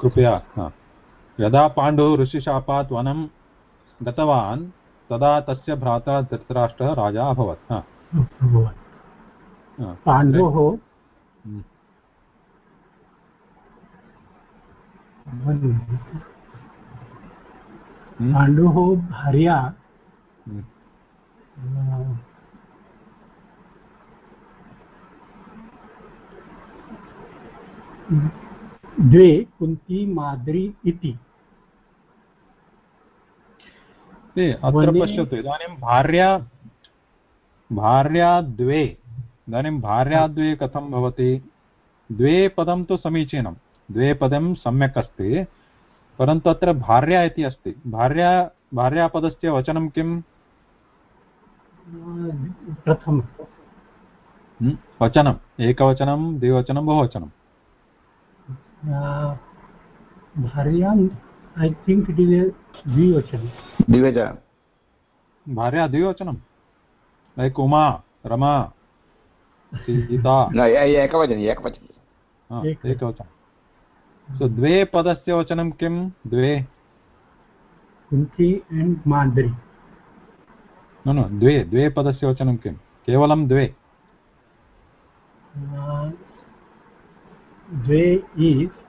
कृपया यदा पाण्डुः ऋषिशापात् वनं गतवान् तदा तस्य भ्राता धृतराष्ट्रः राजा अभवत् पाण्डोः। पाण्डोः भार्या द्वे कुन्ती माद्री इति। अत्र पश्यतु इदानीं भार्या भार्या द्वे। इदानीं भार्या द्वे कथं भवति? द्वे पदं तु समीचीनं द्वे पदं सम्यक् अस्ति परन्तु अत्र भार्या इति अस्ति। भार्या भार्यापदस्य वचनं किम् प्रथमं वचनम् एकवचनं द्विवचनं बहुवचनं भार्यां ऐ थिङ्क् इट् इस् द्विवचनं द्विवचनं भार्या द्विवचनं लैक् उमा रमा सीता एकवचनं एकवचनं एकवचनं सो द्वे पदस्य वचनं किं द्वे कुन्ती एण्ड् माद्रि न न द्वे द्वे पदस्य वचनं किं केवलं द्वे द्वे इस्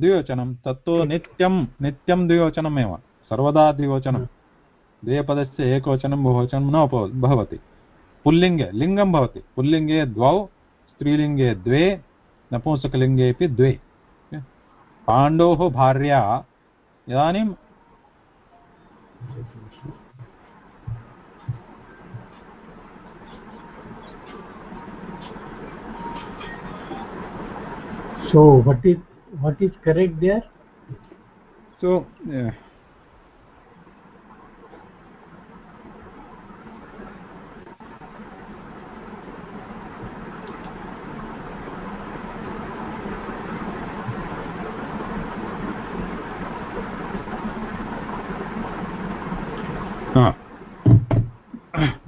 द्विवचनं तत्तु नित्यं नित्यं द्विवचनमेव सर्वदा द्विवचनं द्वेपदस्य एकवचनं बहुवचनं न भवति पुल्लिङ्गे लिङ्गं भवति पुल्लिङ्गे द्वौ स्त्रीलिङ्गे द्वे नपुंसकलिङ्गेपि द्वे पाण्डोः भार्या इदानीं so what is what is correct there so uh,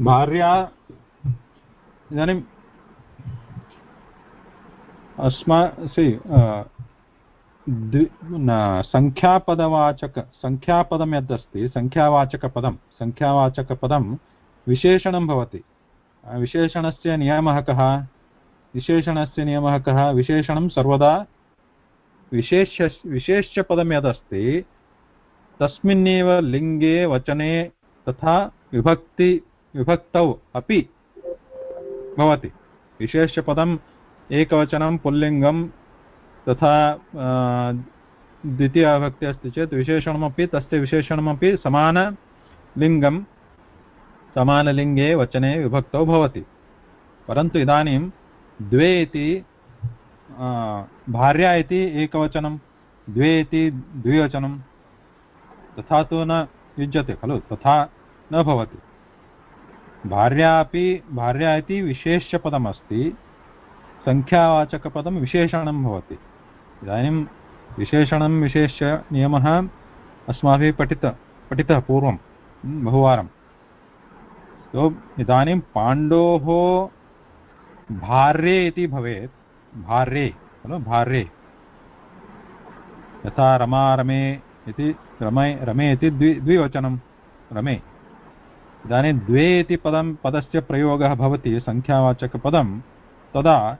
भार्या इदानीं अस्मा सि सङ्ख्यापदवाचक सङ्ख्यापदं यदस्ति सङ्ख्यावाचकपदं सङ्ख्यावाचकपदं विशेषणं भवति. विशेषणस्य नियमः कः? विशेषणस्य नियमः कः? विशेषणं सर्वदा विशेष्य, विशेष्यपदं यदस्ति, तस्मिन्नेव लिङ्गे, वचने तथा विभक्ति, विभक्तौ अपि भवति. विशेष्यपदं एकवचनं पुल्लिङ्गं तथा द्वितीयाभक्ति अस्ति चेत् विशेषणमपि, तस्य विशेषणमपि समानलिङ्गं समानलिङ्गे वचने विभक्तौ भवति। परन्तु इदानीं द्वे इति भार्या इति एकवचनं, द्वे इति द्विवचनं तथा तु न युज्यते खलु, तथा न भवति। भार्या अपि, भार्या इति विशेष्यपदमस्ति। सङ्ख्यावाचकपदं विशेषणं भवति। इदानीं विशेषणं विशेष्य नियमः अस्माभिः पठित, पठितः पूर्वं बहुवारं। तो इदानीं पाण्डोः भार्ये इति भवेत्, भार्ये, खलु? भार्ये। यथा रमा, रमे इति, रमे रमे इति द्वि, द्विवचनं, रमे। इदानीं द्वे इति पदं, पदस्य प्रयोगः भवति सङ्ख्यावाचकपदं तदा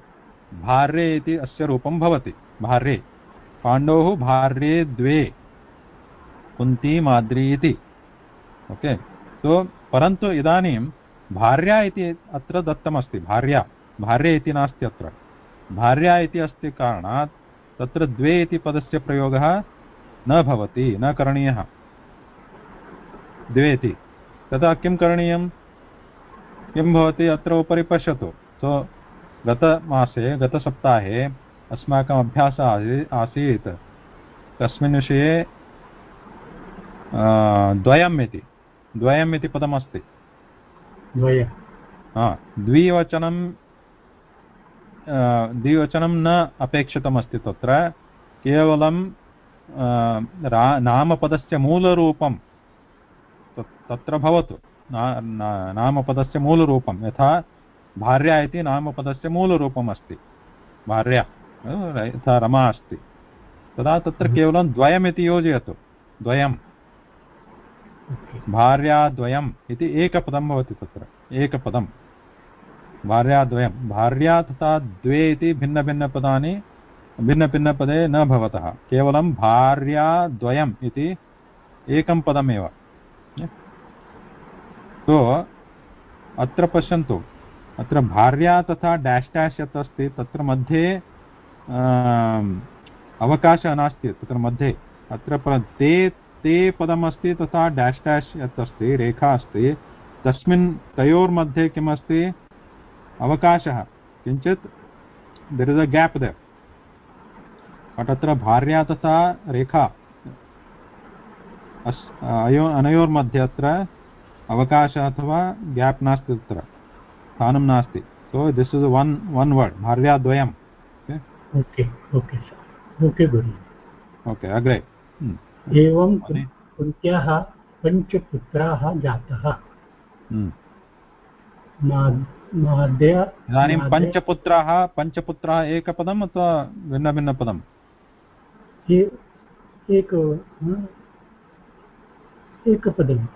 भार्ये इति अस्य रूपं भवति। भार्ये पाण्डोः भार्ये द्वे। कुन्ती माद्री इति। ओके। सो परन्तु इदानीं भार्या इति अत्र दत्तमस्ति। भार्या। भार्ये इति नास्ति अत्र। भार्या इति अस्ति कारणात् तत्र द्वे इति पदस्य प्रयोगः न भवति, न करणीयः। द्वे इति। तदा किं करणीयं? किं भवति? अत्र उपरि पश्यतु। सो गतमासे गतसप्ताहे अस्माकम् अभ्यासः आसीत्। कस्मिन् विषये द्वयम् इति। द्वयम् इति पदमस्ति। द्विवचनं द्विवचनं न अपेक्षितमस्ति तत्र। केवलं नामपदस्य मूलरूपं तत्र भवतु। नामपदस्य मूलरूपं। यथा भार्या इति नामपदस्य मूलरूपम् अस्ति भार्या यथा रमा अस्ति। तदा तत्र केवलं द्वयमिति योजयतु। द्वयं भार्याद्वयम् इति एकपदं भवति तत्र। एकपदं भार्याद्वयं भार्या तथा द्वे इति भिन्नभिन्नपदानि भिन्नभिन्नपदे न भवतः। केवलं भार्याद्वयम् इति एकं पदमेव। तो अत्र पश्यन्तु। अत्र भार्या तथा डेश् डेश् यत् अस्ति, तत्र मध्ये अवकाशः नास्ति, तत्र मध्ये। अत्र ते ते पदमस्ति तथा डेश् डेश् यत् अस्ति, रेखा अस्ति। तस्मिन् तयोर्मध्ये किमस्ति? अवकाशः। किञ्चित् there is a gap there but अत्र भार्या तथा रेखा अस्, अयो, अनयोर्मध्ये अत्र अवकाशः अथवा गेप् नास्ति तत्र। स्थानं नास्ति। So this is one one word भार्याद्वयम् okay okay sir okay गुरु ओके अग्रे। हम्म, एवं कुन्त्याः पञ्चपुत्राः जातः। माद्या इदानीं पञ्चपुत्राः पञ्चपुत्राः एकपदम् अथवा भिन्नभिन्नपदम्? ए- एक हाँ, एकपदं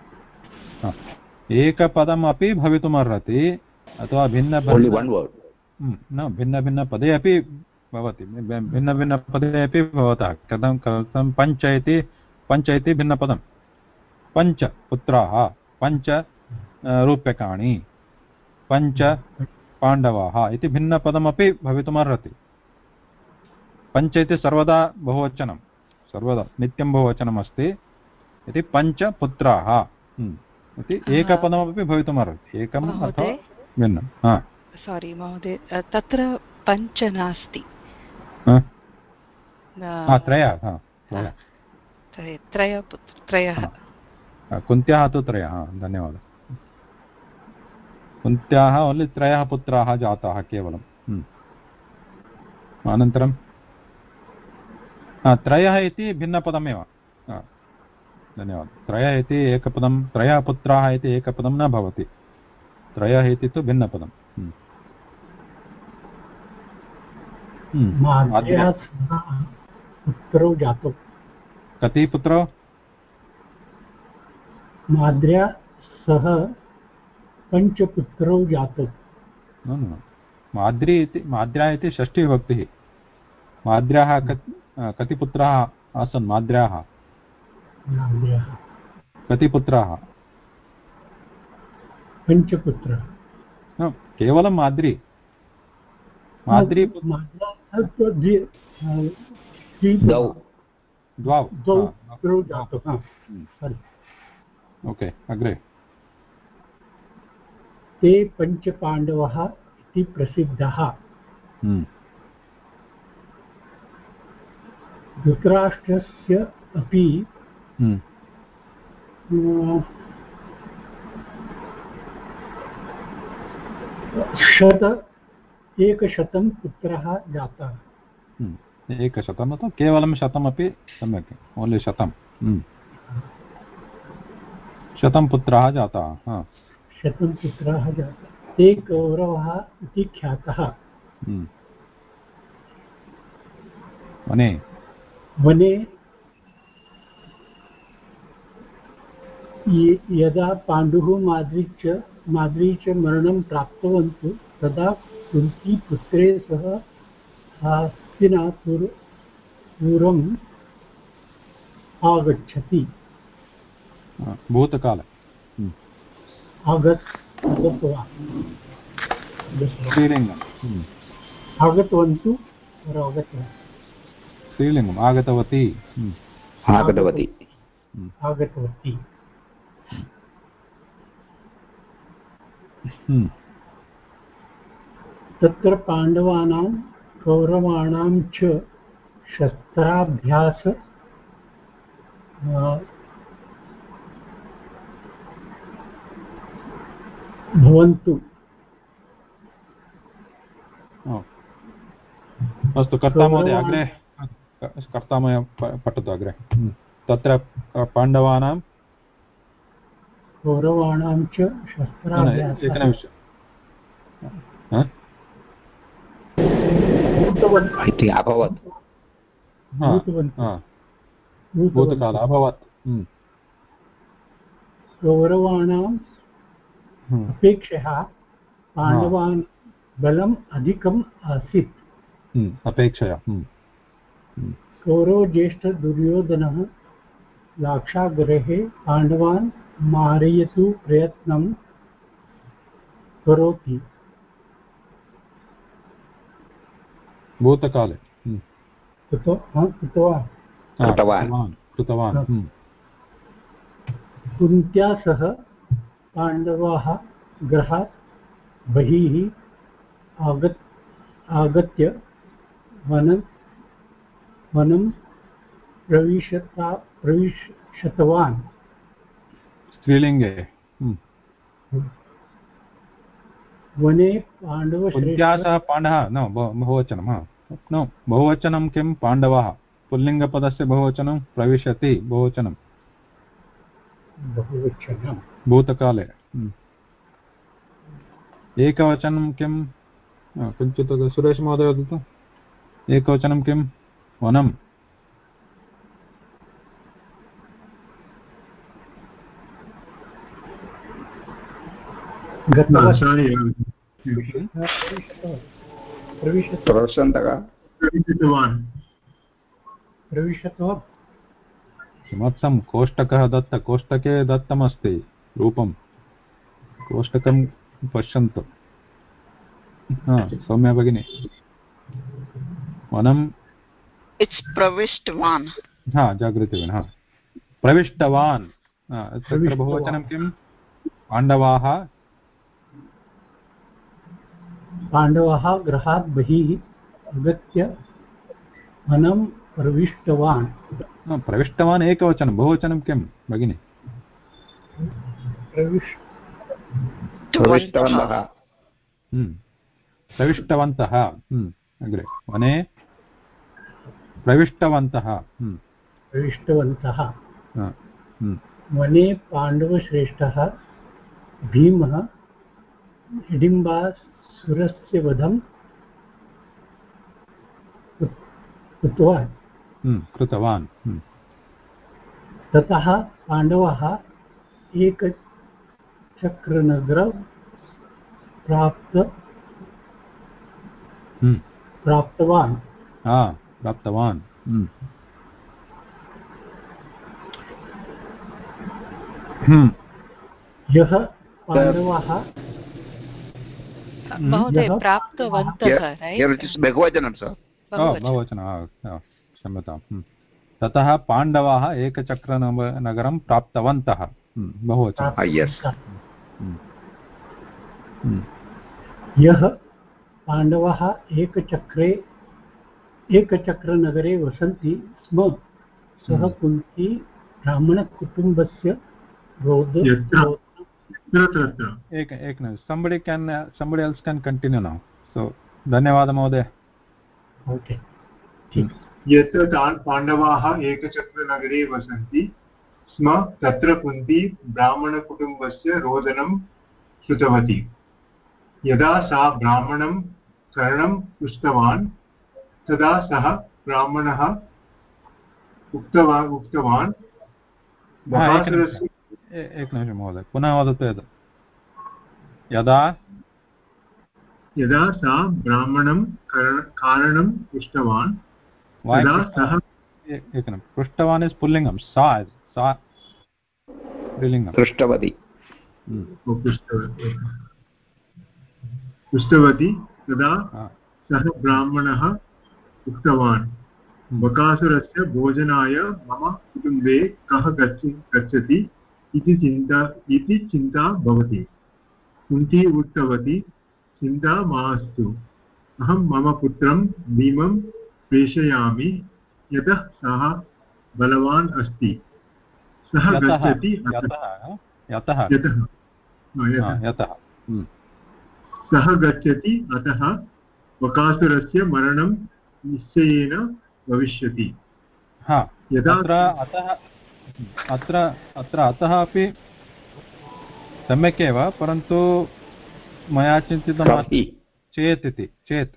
एकपदमपि भवितुमर्हति। अथवा भिन्न ओन्लि वन् वर्ड् हम्म, न भिन्नभिन्नपदे अपि भवति भिन्नभिन्नपदे अपि भवतः। कथं कथं पञ्च इति पञ्च इति भिन्नपदं पञ्च पुत्राः पञ्च रूप्यकाणि पञ्च पाण्डवाः इति भिन्नपदमपि भवितुमर्हति। पञ्च इति सर्वदा बहुवचनं सर्वदा नित्यं बहुवचनम् अस्ति इति पञ्च पुत्राः हम्म, इति एकपदमपि भवितुमर्हति। एकम् अथवा भिन्नं। हा। सारी महोदय तत्र पञ्च नास्ति। त्रयः त्रयः। कुन्त्याः तु त्रयः धन्यवादः। कुन्त्याः ओन्लि त्रयः पुत्राः जाताः केवलं। हम्म। अनन्तरं? त्रयः इति भिन्नपदमेव। धन्यवादः। त्रयः इति एकपदं त्रयः पुत्राः इति एकपदं न भवति। त्रयः इति तु भिन्नपदं हम्म। हम्म। पुत्रौ जातौ। कति पुत्रौ? माद्र्या सह पञ्चपुत्रौ जातौ। न माद्री इति माद्र्या इति षष्ठीविभक्तिः। माद्र्याः कति पुत्राः आसन्? माद्र्याः। माद्र्याः। कति पुत्राः? पञ्चपुत्रः न केवलं माद्री। माद्री हा, हा हम्म. ओके अग्रे। ते पञ्चपाण्डवः इति प्रसिद्धः। हम्म, धृतराष्ट्रस्य अपि हम्म, अ, शत एकशतं पुत्रः जातः। हम्म, एकशतम् अथवा केवलं शतमपि सम्यक् ओन्लि शतं हम्म। शतं पुत्राः जाताः हा। शतं पुत्राः जाताः। ते कौरवः इति ख्यातः। हम्म। वने। वने। यदा पाण्डुः माद्री च माद्री च मरणं प्राप्तवन्तः तदा कुन्तीपुत्रे सह हस्तिनापुर पुरम् आगच्छति। हा, भूतकाले आगतवन्तु स्त्रीलिङ्गम् आगतवती आगतवती आगतवती तत्र पाण्डवानां कौरवाणां च शस्त्राभ्यास भवन्तु। अस्तु कर्ता महोदय अग्रे कर्ता महोदय पठतु अग्रे। हम्म। तत्र पाण्डवानां कौरवाणां च शस्त्राभ्यासः इति अभवत् भूतकाल अभवत् हम्म, अपेक्षया पाण्डवान् बलम् अधिकम् आसीत् अपेक्षया कौरवज्येष्ठदुर्योधनः लाक्षागृहे पाण्डवान् मारयतु प्रयत्नं करोति। भूतकाले। हम्म, कृतो हा, कृतवान्। कृतवान्। कृतवान् कृतवान्। हा। हम्म, कुन्त्या सह पाण्डवाः गृहात् बहिः आगत् आगत्य वन वनं प्रविशता प्रविशतवान्। स्त्रीलिङ्गे हम्म, वने सह पाण्डः न बहु- बहुवचनं हा। न बहुवचनं किं? पाण्डवाः। पुल्लिङ्गपदस्य बहुवचनं प्रविशति बहुवचनं। भूतकाले हम्म। एकवचनं किं? किञ्चित् सुरेश महोदय वदतु। एकवचनं किं? वनं। प्रविशतवान्। प्रविशत किमर्थं कोष्टकः दत्त कोष्टके दत्तमस्ति रूपं? कोष्टकं पश्यन्तु। सौम्या भगिनी। वनं इट्स् प्रविष्टवान्। हा जागृति हा। प्रविष्टवान्। तत्र प्रविष्टवान्। बहुवचनं किं पाण्डवाः पाण्डवः गृहात् बहिः आगत्य वनं प्रविष्टवान्। प्रविष्टवान् एकवचनं बहुवचनं किं भगिनि? प्रविष् प्रविष्टवन्तः। हम्म, प्रविष्टवन्तः हम्म, अग्रे वने प्रविष्टवन्तः हम्म, प्रविष्टवन्तः। वने पाण्डवश्रेष्ठः भीमः हिडिम्बासुरस्य वधं कृतवान् हम्म, कृतवान् हम्म, ततः पाण्डवाः एकचक्रनगरं प्राप्त हम्म, प्राप्तवान्। प्राप्तवान् यः पाण्डवाः महोदय प्राप्तवन्तः बहुवचनं बहुवचनं। हा, हा, क्षम्यताम्। ततः पाण्डवाः एकचक्रनग- नगरं प्राप्तवन्तः। बहुवचनं यः पाण्डवाः एकचक्रे एकचक्रनगरे वसन्ति स्म सः। कुन्ती ब्राह्मणकुटुम्बस्य रोद एक एक निमिष somebody can uh, somebody else can continue now. So धन्यवाद महोदय ओके तान् पाण्डवाः एकचक्रनगरे वसन्ति स्म तत्र कुन्ती ब्राह्मणकुटुम्बस्य रोदनं श्रुतवती यदा सा ब्राह्मणं करणं पृष्टवान् तदा सः ब्राह्मणः उक्तवान् उक्तवान् एकनिमिषं महोदय पुनः वदतु यद् यदा यदा सा ब्राह्मणं करण- कारणं पृष्टवान् तदा सः एकनिमिषं पृष्टवान् इस् पुल्लिङ्गं सा सा स्त्रीलिङ्गं पृष्टवती। हम्म, पृष्टवती। पृष्टवती तदा सः ब्राह्मणः उक्तवान् हम्म, बकासुरस्य भोजनाय मम कुटुम्बे कः गच्छ गच्छति? इति चिन्ता इति चिन्ता भवति। कुन्ती उक्तवती चिन्ता मास्तु। अहं मम पुत्रं भीमं प्रेषयामि यतः सः बलवान् अस्ति। सः गच्छति अतः यतः। हम्म, सः गच्छति अतः बकासुरस्य मरणं निश्चयेन भविष्यति। हा यदा अतः अत्र अत्र अतः अपि सम्यक् एव परन्तु मया चिन्तितम् कपि चेत् इति चेत्।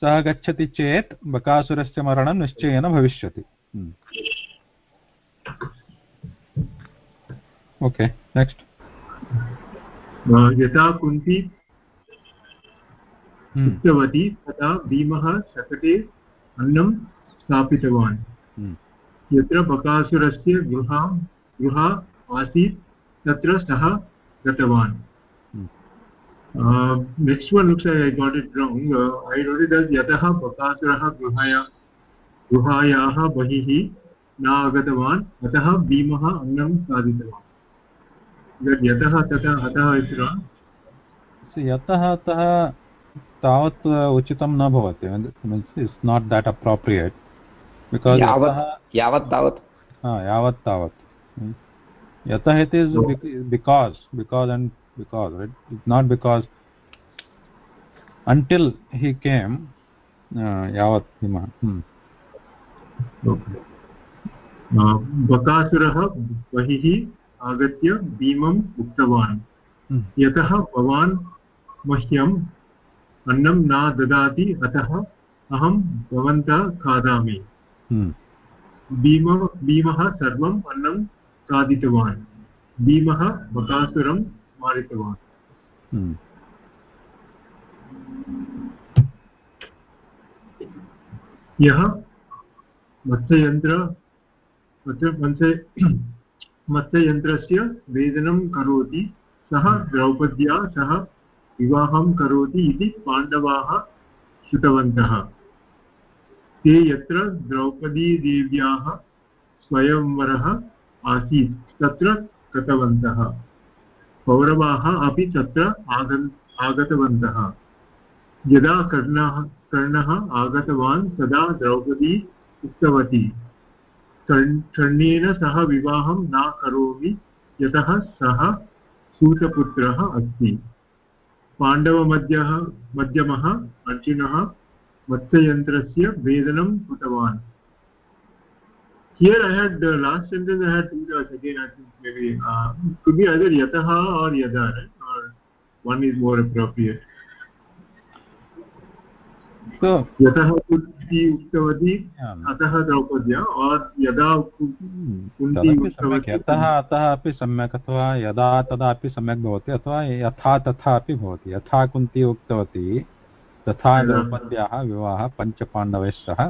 सः गच्छति चेत् बकासुरस्य मरणं निश्चयेन भविष्यति। Okay next. यथा कुन्ती उक्तवती तदा भीमः शकटे अन्नं स्थापितवान्। यत्र बकासुरस्य गृहा गृहा आसीत् तत्र सः गतवान्। Next one looks I got it wrong I wrote it as यतः बकासुरः गृहाया गृहायाः बहिः न आगतवान् अतः भीमः अन्नं खादितवान् यतः ततः अतः इति यतः अतः तावत् उचितं न भवति। It's not that appropriate because यावत् यावत् तावत् यावत् तावत् yatah it is because because and because right it's not because until he came yavat hima hmm. बकासुरः बहिः आगत्य भीमम् उक्तवान् यतः भवान् मह्यम् अन्नं न ददाति अतः अहं भवन्तः खादामि भीम भीमः सर्वम् अन्नं खादितवान्। भीमः बकासुरं मारितवान्। यः मत्स्ययन्त्र मत्स्ययन्त्रस्य वेदनं करोति सः द्रौपद्या सह विवाहं करोति इति पाण्डवाः श्रुतवन्तः। ते यत्र द्रौपदीदेव्याः स्वयंवरः आसीत्, तत्र गतवन्तः। कौरवाः अपि तत्र आगन्, आगतवन्तः। यदा कर्णः कर्णः आगतवान्, तदा द्रौपदी उक्तवती कर्णेन सह विवाहं न करोमि, यतः सः सूतपुत्रः अस्ति। पाण्डवमध्यः, मध्यमः अर्जुनः मत्स्ययन्त्रस्य वेदनं कृतवान् here i had uh, last sentence i had two dots again i think maybe uh, could be either yataha or yada right or one is more appropriate so यतः कुन्ती उक्तवती अतः द्रौपद्या और यदा कुन्ती सम्यक् यतः अतः अपि सम्यक् अथवा यदा तदा अपि सम्यक् भवति अथवा यथा तथा अपि भवति यथा कुन्ती उक्तवती तथा द्रौपद्याः विवाहः पञ्चपाण्डवैः सह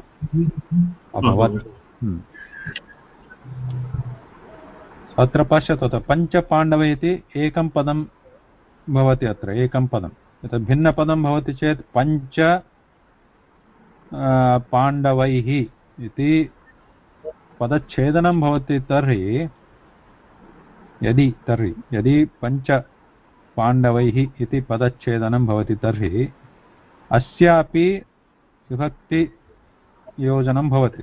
अभवत्। अत्र पश्यतु अत्र पञ्चपाण्डव इति एकं पदं भवति अत्र एकं पदं यत् भिन्नपदं भवति चेत् पञ्च पाण्डवैः इति पदच्छेदनं भवति तर्हि यदि तर्हि यदि पञ्च पाण्डवैः इति पदच्छेदनं भवति तर्हि अस्यापि विभक्तियोजनं भवति।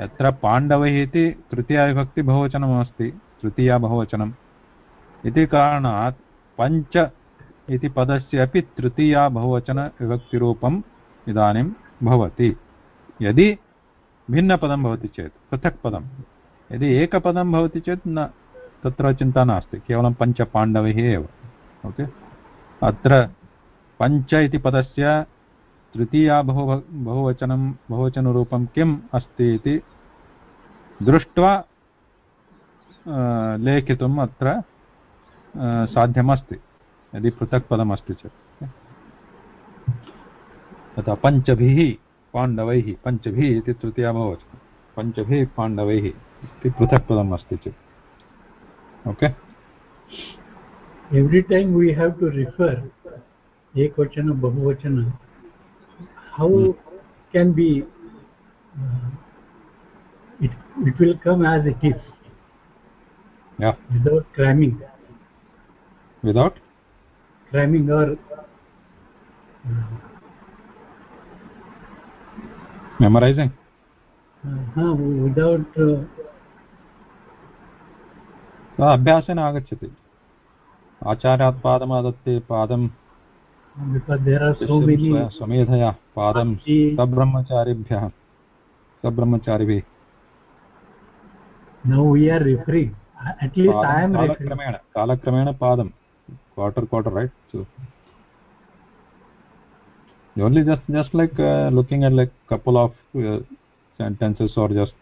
यत्र पाण्डवैः इति तृतीयाविभक्तिबहुवचनमस्ति तृतीया बहुवचनम् इति कारणात् पञ्च इति पदस्य अपि तृतीया बहुवचनविभक्तिरूपम् इदानीं भवति। यदि भिन्नपदं भवति चेत्, पृथक् पदं। यदि एकपदं भवति चेत् न, तत्र चिन्ता नास्ति, केवलं पञ्चपाण्डवैः एव। ओके? अत्र पञ्च इति पदस्य तृतीया बहु बहुवचनं, बहुवचनरूपं किम् अस्ति इति दृष्ट्वा लेखितुम् अत्र साध्यमस्ति, यदि पृथक् पदमस्ति चेत्। तथा पञ्चभिः पाण्डवैः, पञ्चभिः इति तृतीया बहुवचनं, पञ्चभिः पाण्डवैः इति पृथक् पदम् अस्ति चेत्। Okay? Every time we have to refer ekvachana bahuvachana how hmm. can be uh, it it will come as it is yeah without cramming without cramming or uh, memorizing uh, without uh, अभ्यासेन आगच्छति आचार्यात् पादमादत्ते पादं because there are so many samedhaya padam now we are referring uh, at least i am kalakramena kalakramena padam quarter quarter right? So only just just like uh, looking at like couple of uh, sentences or just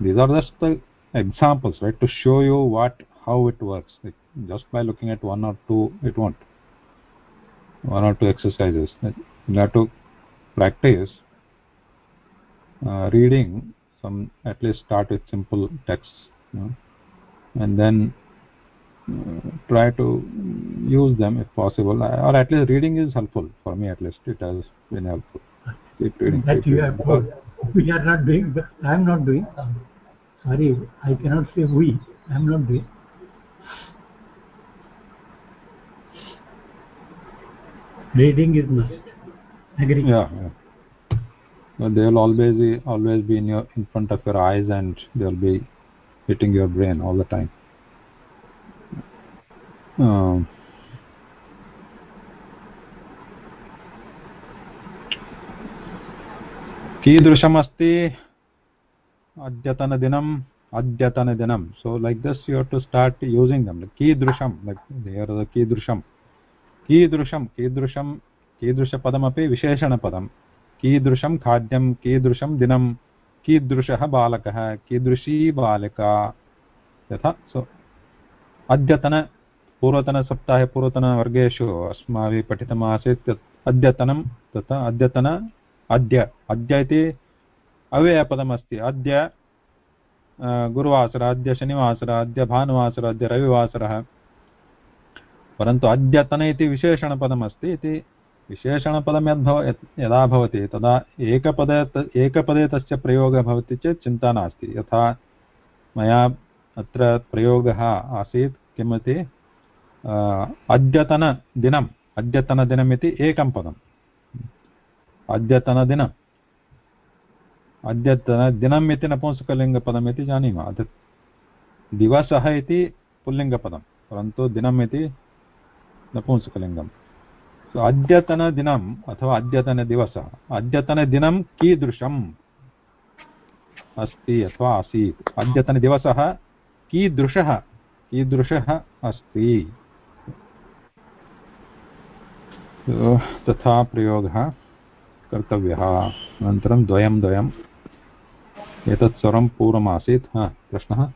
these are just the examples right? To show you what how it works. Just by looking at one or two it won't one or two exercises. You have to practice uh, reading some at least start with simple texts you know, and then uh, try to use them if possible. Or at least reading is helpful for me at least. It has been helpful. Keep reading that keep reading. have we are not doing i am not doing. Sorry i cannot say we i am not doing reading is must agree yeah, yeah. But they will always be, always be in your in front of your eyes and they'll be hitting your brain all the time um, कीदृशमस्ति अद्यतनदिनम् अद्यतनदिनं like this you have to start using them like कीदृशं the कीदृशं कीदृशं कीदृशं, कीदृशपदमपि विशेषणपदं। कीदृशं खाद्यं, कीदृशं दिनं, कीदृशः बालकः, कीदृशी बालिका। यथा, सो, अद्यतन, पूर्वतनसप्ताहे, पूर्वतनवर्गेषु अस्माभिः पठितमासीत् यत् अद्यतनं, तथा अद्यतन अद्य अद्य इति अव्ययपदमस्ति। अद्य गुरुवासरः, अद्य शनिवासरः, अद्य भानुवासरः, अद्य रविवासरः। परन्तु अद्यतन इति विशेषणपदमस्ति इति विशेषणपदं यद्भव यदा भवति तदा एकपदे एकपदे तस्य प्रयोगः भवति चेत् चिन्ता नास्ति। यथा मया अत्र प्रयोगः आसीत् किमिति अद्यतनदिनम् अद्यतनदिनम् इति एकं पदम्। अद्यतनदिनम्। अद्यतनदिनम् इति नपुंसकलिङ्गपदम् इति जानीमः। दिवसः इति पुल्लिङ्गपदं परन्तु दिनम् इति नपुंसकलिङ्गं सो अद्यतनदिनम् अथवा अद्यतनदिवसः। अद्यतनदिनं कीदृशम् अस्ति अथवा आसीत्? अद्यतनदिवसः कीदृशः? कीदृशः अस्ति? तथा प्रयोगः कर्तव्यः। अनन्तरं द्वयं, द्वयम्। एतत् सर्वं पूर्वमासीत्। हा, प्रश्नः?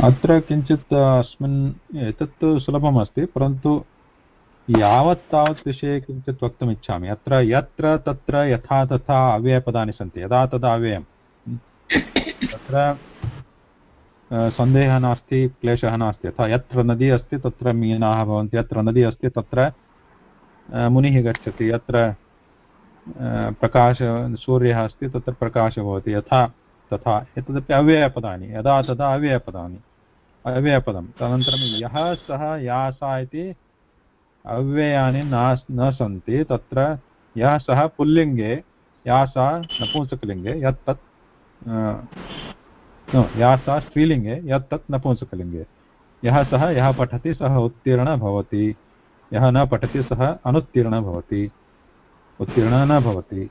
अत्र किञ्चित् अस्मिन् एतत् सुलभमस्ति, परन्तु यावत् तावत् विषये किञ्चित् वक्तुम् इच्छामि अत्र यत्र, तत्र, यथा, तथा अव्ययपदानि सन्ति। यदा, तदा अव्ययं तत्र सन्देहः नास्ति, क्लेशः नास्ति। यथा यत्र नदी अस्ति, तत्र मीनाः भवन्ति। यत्र नदी अस्ति, तत्र मुनिः गच्छति। यत्र प्रकाश, सूर्यः अस्ति, तत्र प्रकाशः भवति। यथा, तथा, एतदपि अव्ययपदानि। यदा, तदा अव्ययपदानि। अव्ययपदं तदनन्तरं यः सः या सा इति अव्ययानि न न सन्ति, तत्र यः सः पुल्लिङ्गे, या सा नपुंसकलिङ्गे, यत् तत् या सा स्त्रीलिङ्गे, यत् तत् नपुंसकलिङ्गे। यः सः, यः पठति, सः उत्तीर्णः भवति। यः न पठति, सः अनुत्तीर्णः भवति। उत्तीर्णः न भवति।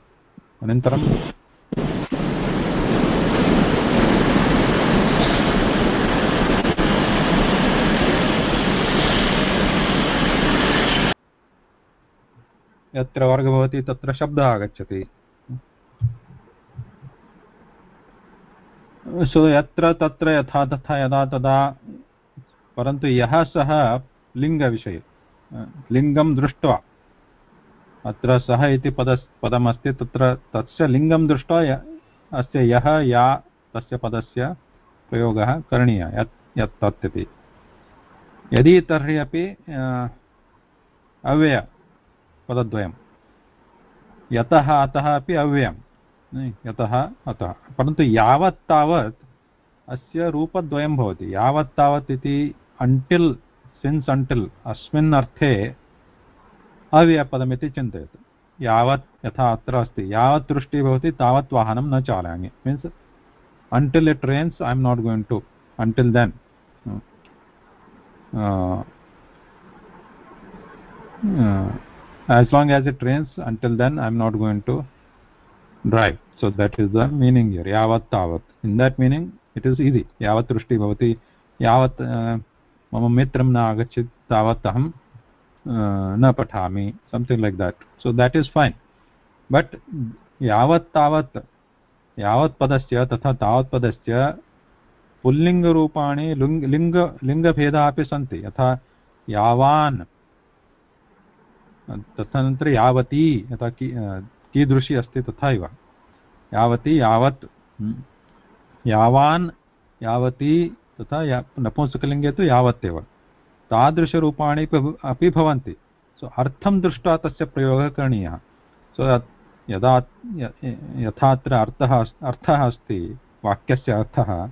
अनन्तरं यत्र वर्गः भवति तत्र शब्दः आगच्छति। सो यत्र तत्र यथा तथा यदा तदा, परन्तु यः सः लिङ्गविषये, लिङ्गं दृष्ट्वा, अत्र सः इति पद, पदमस्ति, तत्र तस्य लिङ्गं दृष्ट्वा अस्य यः, या, तस्य पदस्य प्रयोगः करणीयः, यत् यत् तत् इति। यदि तर्हि अपि अव्यय पदद्वयं यतः अतः अपि अव्ययं यतः अतः। परन्तु यावत् तावत् अस्य रूपद्वयं भवति। यावत् तावत् इति अण्टिल् सिन्स् अण्टिल् अस्मिन् अर्थे अव्ययपदमिति चिन्तयतु। यावत् यथा अत्र अस्ति। यावत् वृष्टिः भवति, तावत् वाहनं न चालयामि। Means until it rains I am not going to until then as long as it rains until then i am not going to drive so that is the meaning here yavat tavat in that meaning it is easy yavat rushti bhavati yavat mama mitram na agachit tavat aham na pathami something like that so that is fine but yavat tavat yavat padasya tatha tavat padasya पुल्लिङ्गरूपाणि लिङ्ग लिङ्ग लिङ्गभेदाः अपि सन्ति यथा यावान् तदनन्तरं यावती, यथा की कीदृशी अस्ति तथैव। यावती, यावत् यावान्, यावती तथा नपुंसकलिङ्गे तु यावत् एव तादृशरूपाणि अपि भवन्ति। सो अर्थं दृष्ट्वा तस्य प्रयोगः करणीयः। सो यदा यथा अत्र अर्थः अर्थः अस्ति, वाक्यस्य अर्थः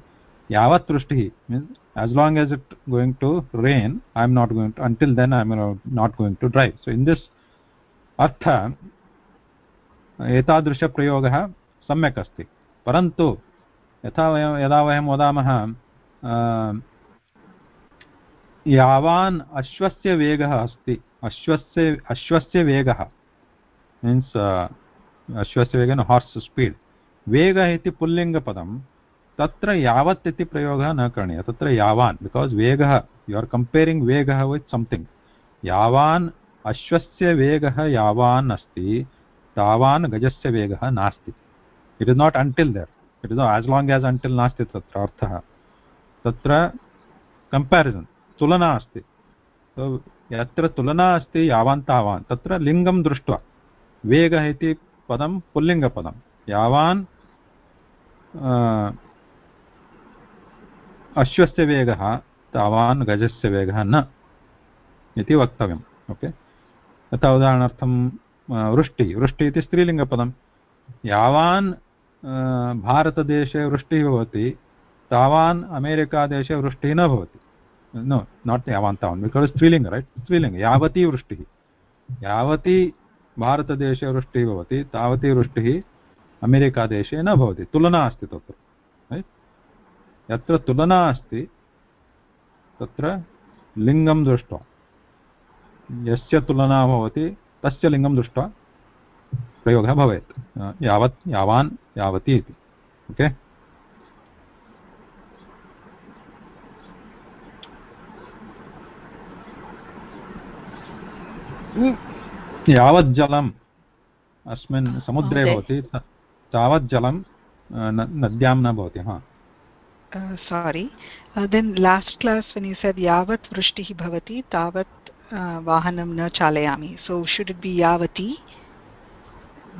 yavat vrishti means as long as it going to rain i am not going to, until then i am not going to drive. So in this artha एतादृशप्रयोगः सम्यक् अस्ति। परन्तु यथा वयं, यदा वयं वदामः यावान् अश्वस्य वेगः अस्ति। अश्वस्य अश्वस्य वेगः मीन्स् अश्वस्य वेगेन हार्स् स्पीड् वेगः इति पुल्लिङ्गपदं तत्र यावत् इति प्रयोगः न करणीयः। तत्र यावान् बिकास् वेगः यु आर् कम्पेरिङ्ग् वेगः वित् सम्थिङ्ग् यावान्, अश्वस्य वेगः यावान् अस्ति, तावान् गजस्य वेगः नास्ति। It is not until there it is as long as until नास्ति तत्र, अर्थः। तत्र कम्पेरिसन् तुलना अस्ति। यत्र तुलना अस्ति, यावान्, तावान्, तत्र लिङ्गं दृष्ट्वा, वेगः इति पदं, पुल्लिङ्गपदं। यावान् अश्वस्य वेगः तावान् गजस्य वेगः न इति वक्तव्यम्, ओके? यथा उदाहरणार्थं वृष्टिः वृष्टिः इति स्त्रीलिङ्गपदं। यावान् भारतदेशे वृष्टिः भवति, तावान् अमेरिकादेशे वृष्टिः न भवति। नो नाट् यावान्, तावान् बिकास् स्त्रीलिङ्ग रैट् स्त्रीलिङ्ग, यावती वृष्टिः। यावती भारतदेशे वृष्टिः भवति, तावती वृष्टिः अमेरिकादेशे न भवति, तुलना अस्ति तत्र यत्र तुलना अस्ति तत्र लिङ्गं दृष्ट्वा। यस्य तुलना भवति तस्य लिङ्गं दृष्ट्वा प्रयोगः भवेत्। यावत् यावान् यावती इति। ओके? यावत् जलम् अस्मिन् समुद्रे भवति तावत् जलं नद्यां न भवति हा। Uh, sorry uh, then last class when you said yavat vrishtiः bhavati tavat uh, vahanam na chalayami so should it be yavati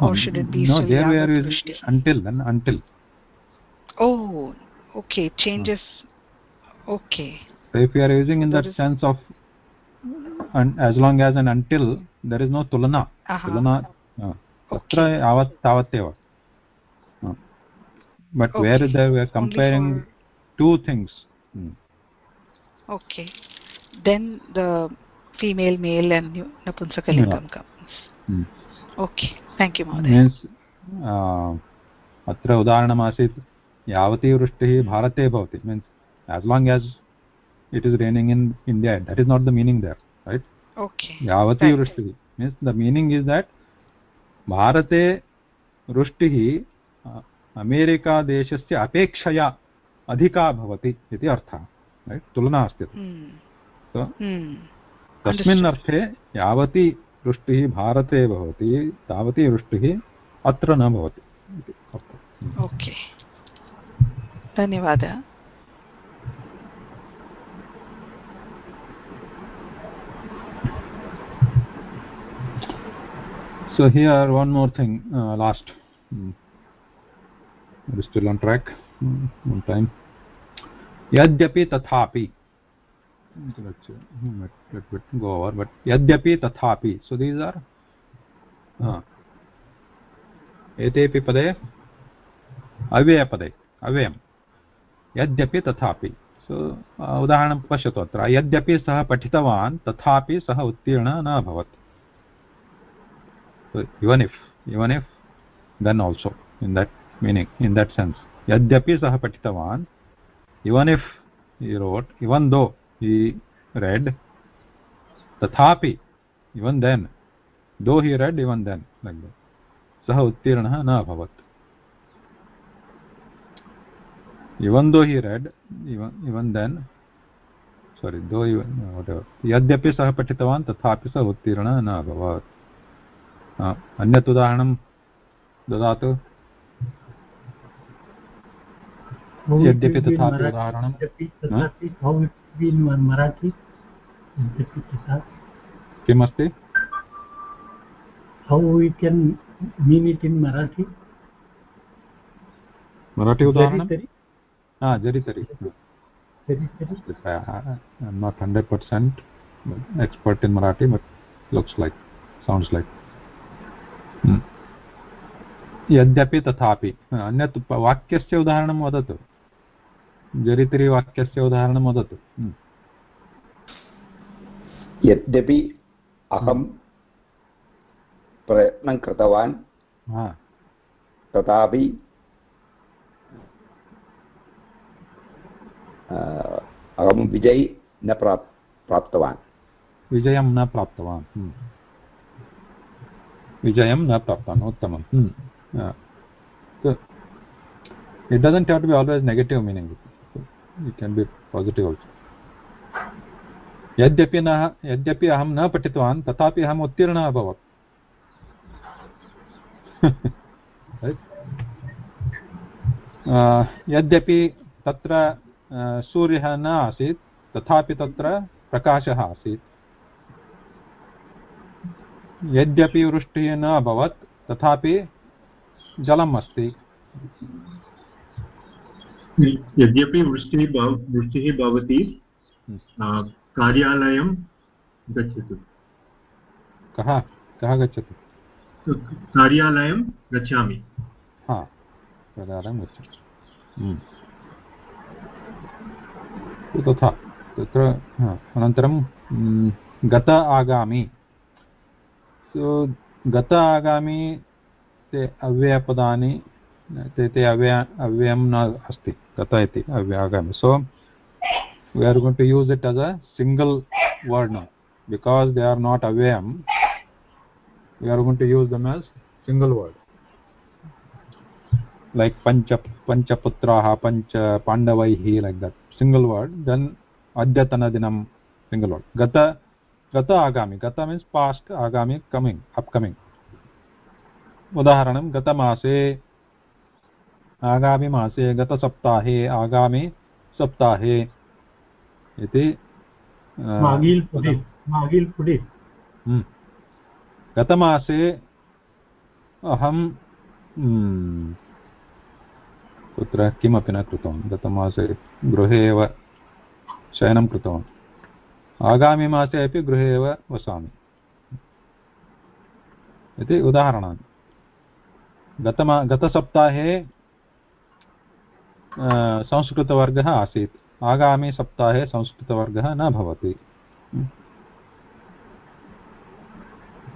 or um, should it be no there we are using until then until oh okay changes uh. okay so if you are using in that, that sense of and as long as an until there is no tulana uh -huh. tulana तत्र यावत् तावत् but okay. where there we are comparing two things hmm. okay then the female male and napunsakalingam yeah. comes hmm. okay thank you mother means uh, अत्र उदाहरणमासीत् यावती वृष्टिः भारते भवति means as long as it is raining in india that is not the meaning there right okay yavati right. vrishtihi means the meaning is that भारते वृष्टिः अमेरिकादेशस्य अपेक्षया अधिका भवति इति अर्थः तुलना अस्ति हम्म। हम्म। तस्मिन् अर्थे यावती वृष्टिः भारते भवति तावती वृष्टिः अत्र न भवति इति अर्थः। ओके। धन्यवादः। So here one more thing uh, last. Mm. are still on track. One time. yadyapi tathapi let's let it go over but yadyapi tathapi so these are uh, एतेपि पदे अव्ययपदे अव्ययं यद्यपि तथापि। सो उदाहरणं पश्यतु अत्र। यद्यपि सः पठितवान् तथापि सः उत्तीर्णः न अभवत्। Even if even if then also in that meaning in that sense यद्यपि सः पठितवान् even if he wrote even though he read तथापि इवन् देन् दो he read even then like सः उत्तीर्णः न अभवत्. Even though he read even then सोरि दो इवन् यद्यपि सः पठितवान्, तथापि सः उत्तीर्णः न अभवत्. अन्यत् उदाहरणं ददातु. यद्यपि तथा उदाहरणं किमस्ति how we can mean it in Marathi Marathi उदाहरणं जरितरि not hundred percent expert in Marathi तथापि अन्यत् वाक्यस्य उदाहरणं वदतु जरितरि वाक्यस्य उदाहरणं वदतु Hmm. यद्यपि अहं प्रयत्नं कृतवान् तथापि अहं विजयी न प्राप् प्राप्तवान् विजयं न प्राप्तवान् Hmm. विजयं न प्राप्तवान् उत्तमं Hmm. Yeah. Good. It doesn't have to be It can be positive also. यद्यपि न यद्यपि अहं न पठितवान्, तथापि अहम् उत्तीर्णः अभवत् यद्यपि तत्र सूर्यः न आसीत्, तथापि तत्र प्रकाशः आसीत्। यद्यपि वृष्टिः न अभवत्, तथापि जलम् अस्ति। यद्यपि वृष्टिः भव- वृष्टिः भवति अ, कार्यालयं गच्छतु। कः कः गच्छति? कार्यालयं गच्छामि। हा गच्छति। हम्म। तथा तत्र अनन्तरं हम्म, गत आगामि। सो गत आगामि ते अव्ययपदानि ते ते अव्यय अव्ययं न अस्ति। इति अव्यय आगामि सो we are going to use it as a single word now because they are not avyayam we are going to use them as single word like pancha panchaputraha pancha pandavaihi like that single word then adyatana dinam single word gata gata agami gata means past agami coming upcoming उदाहरणं गतमासे आगामिमासे गतसप्ताहे आगामि सप्ताहे इति हम्म। गतमासे अहं हम्म, कुत्र किमपि न कृतवान्। गतमासे गृहे एव शयनं कृतवान्। आगामिमासे अपि गृहे एव वसामि। इति उदाहरणानि। गतमा गतसप्ताहे संस्कृतवर्गः आसीत्। आगामिसप्ताहे संस्कृतवर्गः न भवति।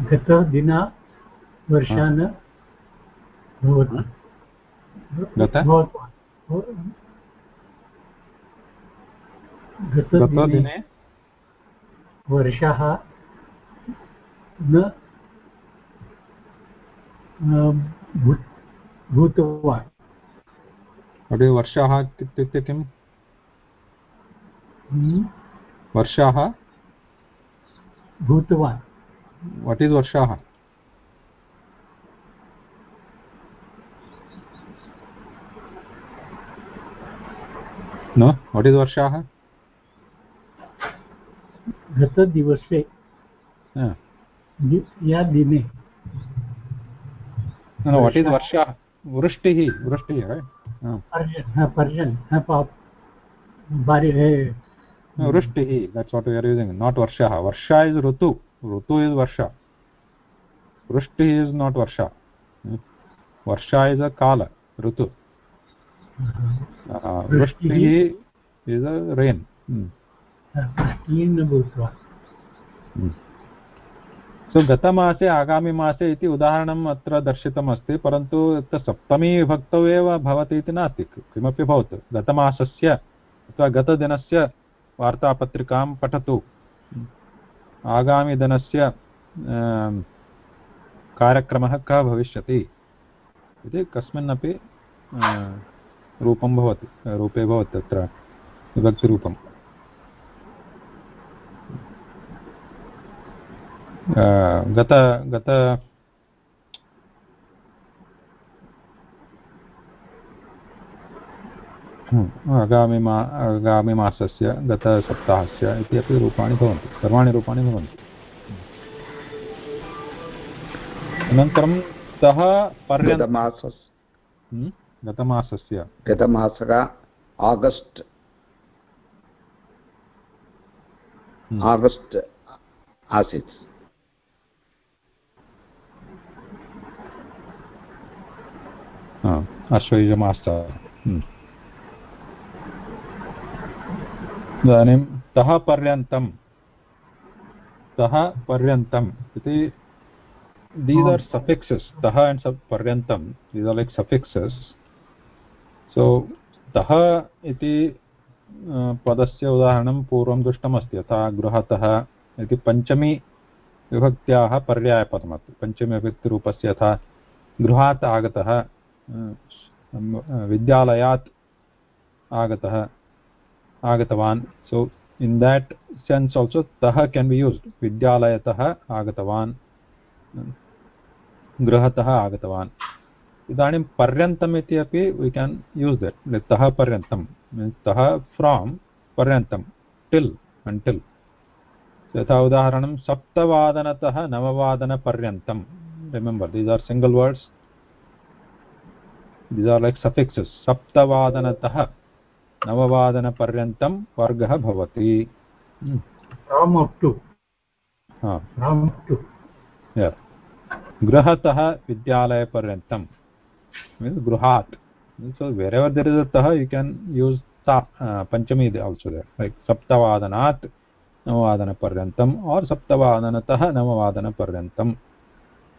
गतदिना गतदिने वर्षः न न भूतवान्। अरे वर्षाः इत्युक्ते किम्? हम्म, वर्षाः? भूतवान् वाट् इस् वर्षाः? न वाट् इस् वर्षाः? गतदिवसे। या दिने। No, no, what is Varsha? पर्जन हाँ पर्जन हाँ पाप बारी है No, Vrishtihi, that's what we are using, not Varsha. Varsha is Rutu. Rutu is Varsha. Vrishtihi is not Varsha. Hmm. सो गतमासे आगामिमासे इति उदाहरणम् अत्र दर्शितम् अस्ति परन्तु सप्तमी विभक्तौ एव भवति इति नास्ति किमपि भवतु गतमासस्य अथवा गतदिनस्य वार्तापत्रिकां पठतु आगामिदिनस्य कार्यक्रमः कः भविष्यति इति कस्मिन्नपि रूपं भवति रूपे भवति तत्र विभक्तिरूपम् गत गत आगामिमा आगामिमासस्य गतसप्ताहस्य इति अपि रूपाणि भवन्ति सर्वाणि रूपाणि भवन्ति। अनन्तरं सः हम्म, गतमासस्य। गतमासः आगस्ट् हम्म, आगस्ट् आसीत्। हा, हम्म। इदानीं तः पर्यन्तं। तः पर्यन्तम् इति these are suffixes tah and sub paryantam these are like suffixes so tah iti पदस्य उदाहरणं पूर्वं दृष्टमस्ति। यथा गृहतः इति पञ्चमी विभक्त्याः पर्यायपदमस्ति। पञ्चमीविभक्तिरूपस्य यथा गृहात् आगतः विद्यालयात् आगतः, आगतवान्. So in that sense also तः केन् बि यूस्ड् विद्यालयतः आगतवान्. गृहतः आगतवान्. इदानीं पर्यन्तम् इति अपि वी केन् यूस् दट् तः पर्यन्तं तः फ्राम् पर्यन्तं टिल् अण्टिल् यथा उदाहरणं, सप्तवादनतः नववादनपर्यन्तं remember are single words these are like suffix सप्तवादनतः नववादनपर्यन्तं वर्गः भवति गृहतः विद्यालयपर्यन्तं मीन्स् गृहात् सो वेर् एवर् दर् इस् अतः यु केन् यूस् सा पञ्चमी आल्सो देर् लैक् सप्तवादनात् नववादनपर्यन्तम् आर् सप्तवादनतः नववादनपर्यन्तं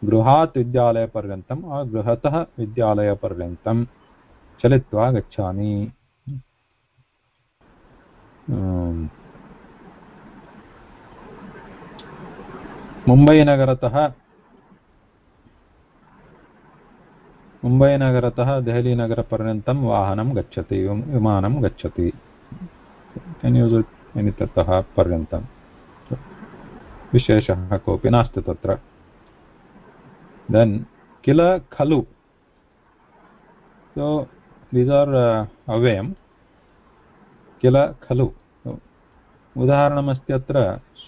गृहात् विद्यालयपर्यन्तम् गृहतः विद्यालयपर्यन्तं चलित्वा गच्छामि। मुम्बैनगरतः मुम्बैनगरतः देहलीनगरपर्यन्तं वाहनं गच्छति, विम- विमानं गच्छति। केन् यूस् इट् ततः पर्यन्तं। विशेषः कोऽपि नास्ति तत्र। देन् किल खलु so these are uh, अव्ययं किल खलु उदाहरणमस्ति अत्र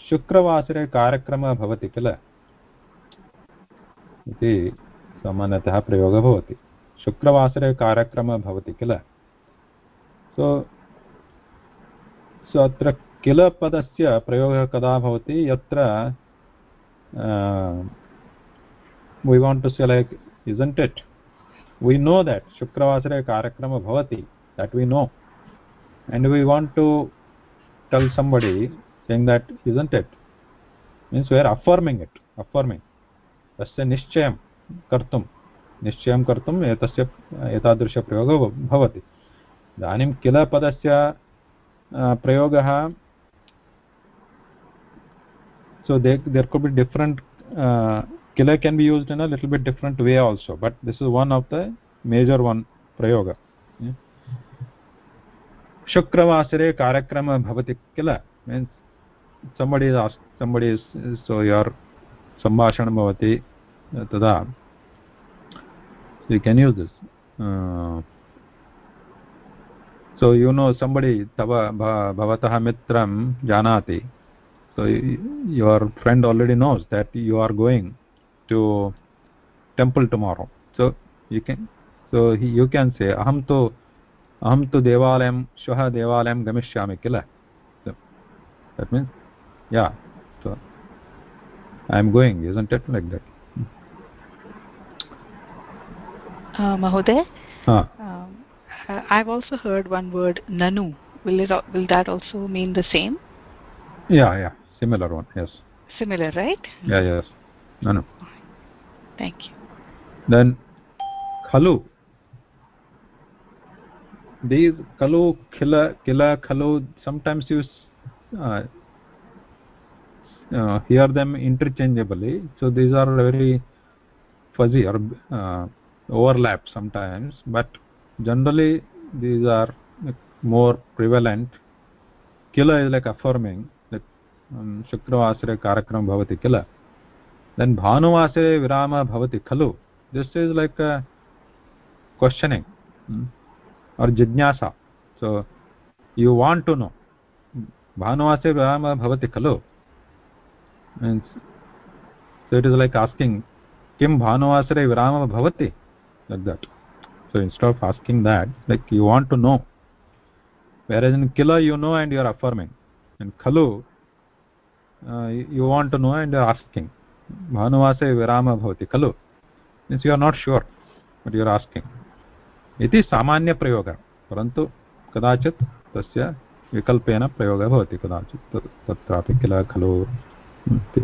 शुक्रवासरे कार्यक्रमः भवति किल इति सामान्यतः प्रयोगः भवति शुक्रवासरे कार्यक्रमः भवति किल सो सो अत्र किल पदस्य प्रयोगः कदा भवति यत्र we want to say like isn't it we know that शुक्रवासरे कार्यक्रमः भवति that we know and we want to tell somebody saying that isn't it means we are affirming it affirming तस्य निश्चयं कर्तुं निश्चयं कर्तुम् एतस्य एतादृशप्रयोगः भवति इदानीं किल पदस्य so there, there could be different uh, killer can be used in a little bit different way also but this is one of the major one prayoga. शुक्रवासरे कार्यक्रमः भवति किल means somebody is asked somebody is so your सम्भाषणं भवति तदा you can use this uh, so you know somebody तव भवतः मित्रं जानाति so your friend already knows that you are going to temple tomorrow. So you can so he, you can say aham to aham tu devalayam shvah devalayam gamishyami kila so that means yeah so i am going isn't it like that? Uh, um, i've also heard one word nanu. Will it will that also mean the same? Yeah yeah similar one yes. Similar right? Yeah yes nanu. Thank you. then khalu these kalu kila kila khalu sometimes you uh, uh, hear them interchangeably so these are very fuzzy or uh, overlap sometimes but generally these are more prevalent kila is like affirming like um, शुक्रवासरे कार्यक्रमः भवति किल then bhanuvasare virama bhavati khalu this is like a questioning hmm, or jignasa so you want to know bhanuvasare virama bhavati khalu means so it is like asking kim bhanuvasare virama bhavati like that so instead of asking that like you want to know whereas in kila you know and you are affirming and khalu uh, you want to know and you are asking भानुवासे विराम भवति, खलु? Means you are not sure but you are asking इति सामान्यप्रयोगः परन्तु कदाचित् तस्य विकल्पेन प्रयोगः भवति, कदाचित् तत्रापि किल, खलु? इति।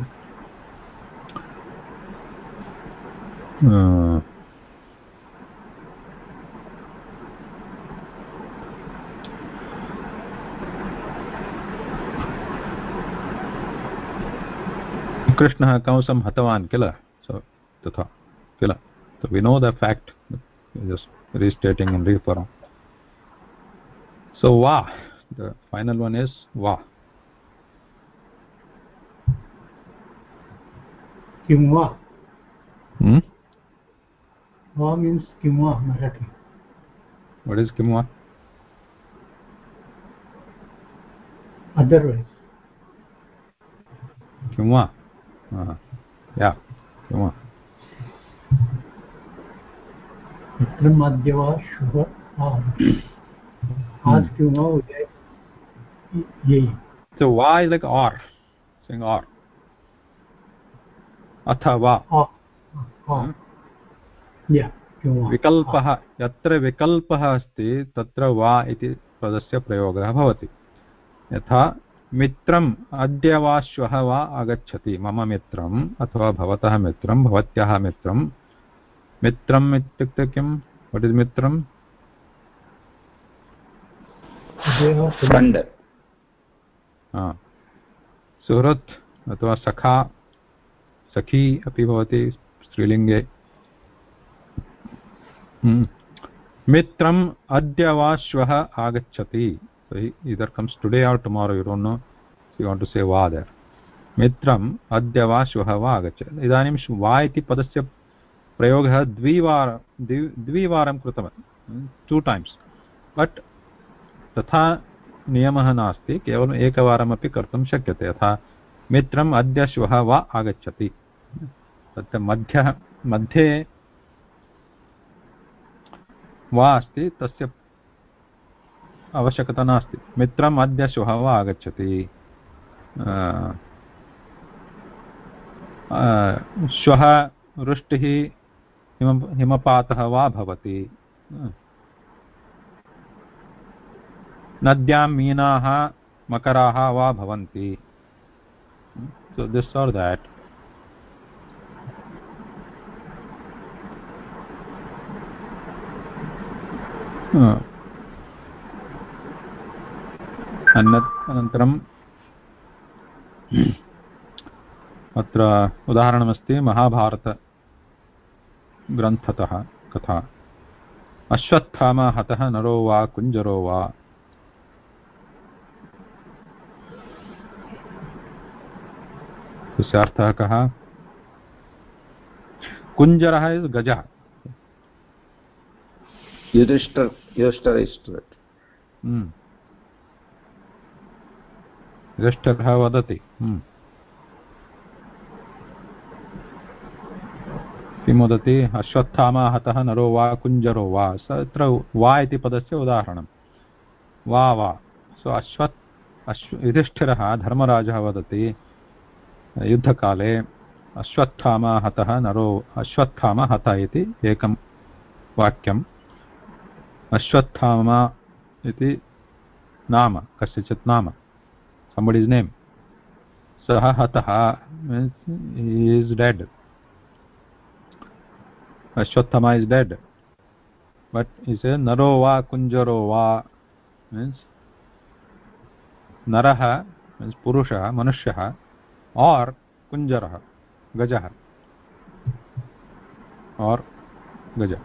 कृष्णः कंसं हतवान् किल? सो तथा किल? We know the fact restating in reform so वा? द फैनल् वन् इस् वा किं वा? किं वा? Uh, yeah अत्र वा शुभ आज क्यों ना हो जाए? यही so is like or? Saying or. अथवा। विकल्पः यत्र विकल्पः अस्ति तत्र वा इति पदस्य प्रयोगः भवति। यथा मित्रम् अद्य वा श्वः वा आगच्छति। मम मित्रम् अथवा भवतः मित्रं भवत्याः मित्रं मित्रम् इत्युक्ते किं वट् इस् मित्रम्? सुहृत् अथवा सखा सखी अपि भवति स्त्रीलिङ्गे। हम्म। मित्रम् अद्य वा श्वः आगच्छति। Either comes today or tomorrow you don't know you want to say वा देर् मित्रम् अद्य वा श्वः वा आगच्छति इदानीं वा इति पदस्य प्रयोगः द्विवार द्विवारं कृतवान् टु टैम्स् बट् तथा नियमः नास्ति केवलम् एकवारमपि कर्तुं शक्यते यथा मित्रम् अद्य श्वः वा आगच्छति तत्र मध्यः मध्ये वा अस्ति तस्य आवश्यकता नास्ति। मित्रम् अद्य श्वः वा आगच्छति। श्वः वृष्टिः हिम, हिमपातः वा भवति। नद्यां मीनाः मकराः वा भवन्ति। That. अनन्तरं अत्र उदाहरणमस्ति महाभारत ग्रन्थतः कथा। अश्वत्थामा हतः नरो वा कुञ्जरो वा? तस्य अर्थः कः? कुञ्जरः इस् गजः। युधिष्ठिरः वदति hmm. किं वदति? अश्वत्थामा हतः नरो वा कुञ्जरो वा? तत्र वा इति पदस्य उदाहरणं। वा वा। सो अश्वत्, अश्व, युधिष्ठिरः धर्मराजः वदति, युद्धकाले, अश्वत्थामा हतः नरो, अश्वत्थामा हत इति एकं वाक्यम्। अश्वत्थामा इति नाम, कस्यचित् नाम। Somebody's नेम् सः हतः means is dead Ashwatthama is dead. But he says Naro va Kunjaro va means Naraha means Purusha, Manushyaha or Kunjaraha, Gajaha or Gaja.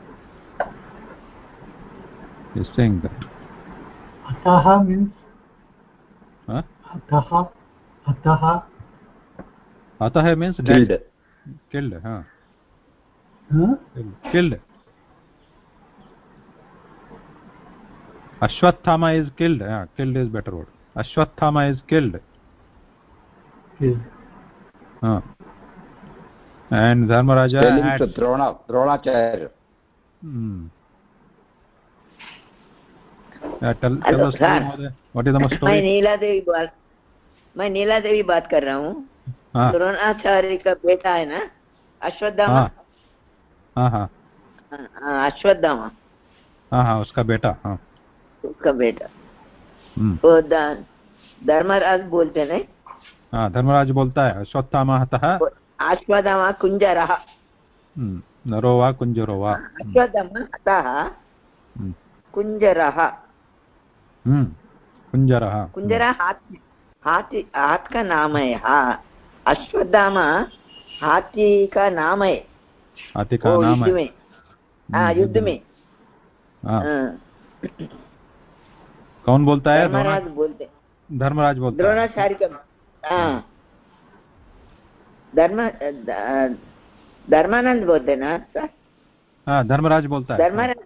He's saying that. Ataha means Huh? Ataha. Ataha. Atah means killed dead. Killed. Huh? Huh? Killed. Ashwathama is killed. Yeah, killed is better word. Ashwathama is killed. Is Huh. And Dharmaraja telling adds, to drona dronacharya Hmm. Yeah, tell, tell Hello, us story, sir. Mahoday. What is the मैं story? Neela Devi बात मैं नीला देवी बात कर रहा हूँ। हाँ। द्रोणाचार्य का बेटा है ना? अश्वत्थामा? हाँ। हाँ अश्वत्थामा। हाँ हाँ उसका बेटा हाँ। उसका बेटा। हम्म, वो धर्मराज बोलते नहीं? हाँ धर्मराज बोलता है अश्वत्थामहतः अश्वत्थामा कुंजरः। हम्म, नरो वा कुंजरो वा अश्वत्थामा अतः हम्म, कुंजरः। हाथी हाथी का नाम है हाँ अश्वत्थामा हाथी का नाम है। हाथी का नाम युद्ध है। में। हाँ हम्म, युद्ध में। हाँ। हाँ, कौन बोलता है? धर्मराज? बोलते। धर्मराज बोलता द्रोणाचार्य का हाँ। धर्म धर्मानंद बोलते ना? सर हाँ धर्मराज बोलता है। धर्मराज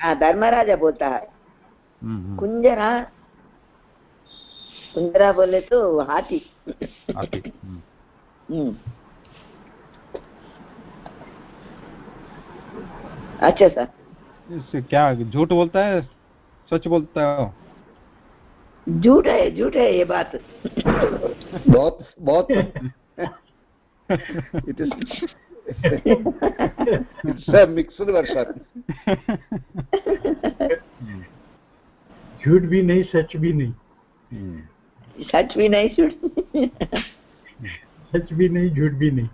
हाँ धर्मराजा बोलता है। हम्म, हम्म, कुंजरा कुंजरा बोले तो हाथी। हाथी हम्म, हम्म। अच्छा सर। इससे क्या झूठ बोलता है सच बोलता है? झूठ है झूठ है ये बात। बहुत बहुत। Is it's a mixed version. झूठ भी नहीं सच भी नहीं। हम्म, सच भी नहीं झूठ सच भी नहीं झूठ भी नहीं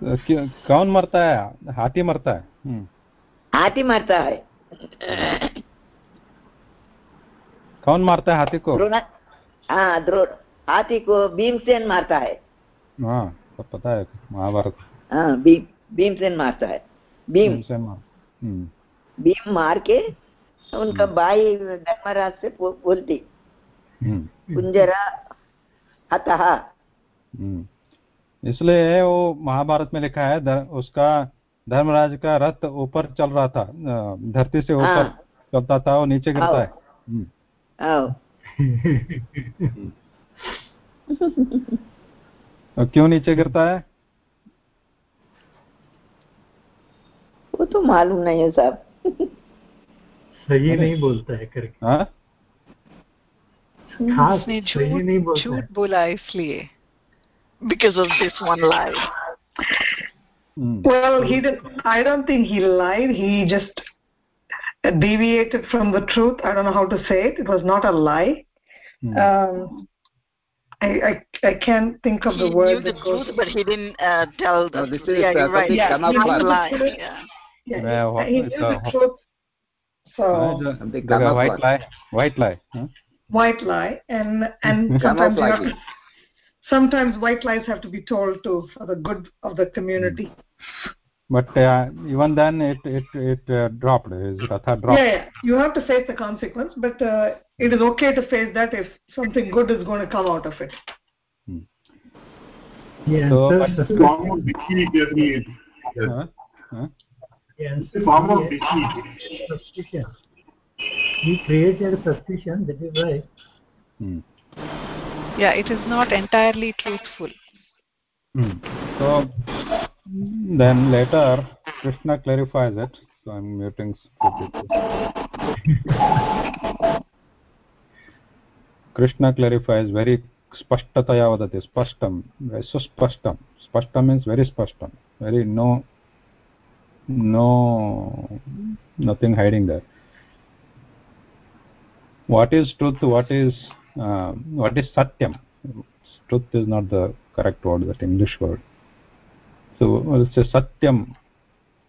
तो कौन मरता है? हाथी मरता है? हम्म, हाथी मरता है। कौन मारता है हाथी को? हाँ द्रोण हाथी को भीमसेन मारता है। हाँ सब पता है महाभारत। हाँ भीम भीमसेन मारता है। भीम। से मार हम्म, भीम मार के उनका भाई धर्मराज से बोलती। हम्म, कुंजरा हतः। इसलिए वो महाभारत में लिखा है धर, उसका धर्मराज का रथ ऊपर चल रहा था धरती से ऊपर। चलता था वो नीचे गिरता है और क्यों नीचे गिरता है वो तो मालूम नहीं है साहब सही नहीं बोलता है करके हाँ Hmm. खास नहीं बोलते झूठ बोला इसलिए because of this one lie mm. well he did, i don't think he lied he just deviated from the truth i don't know how to say it it was not a lie mm. um, I, I, I can't think of he the word. He knew the truth, but he didn't uh, tell the no, truth. Yeah, you're right. Yeah, he knew the truth. Yeah. Yeah, yeah, he knew the truth. So. White lie. White lie. Huh? White lie, and and sometimes you have to, sometimes white lies have to be told to for the good of the community. but uh, even then it it it uh, dropped his ratha dropped Yeah, yeah, you have to face the consequence, but uh, it is okay to face that if something good is going to come out of it. He So, but- the form of deceit every हाँ? हाँ? he answers form of the deceit suspicion He created suspicion, that is right. Hmm, yeah it is not entirely truthful hmm. so then later krishna clarifies it so i'm muting krishna clarifies very spashtataya vadati spashtam very suspashtam spashtam means very spashtam very no no nothing hiding there what is truth? What is uh, what is satyam? Truth is not the correct word that english word. So we'll say satyam.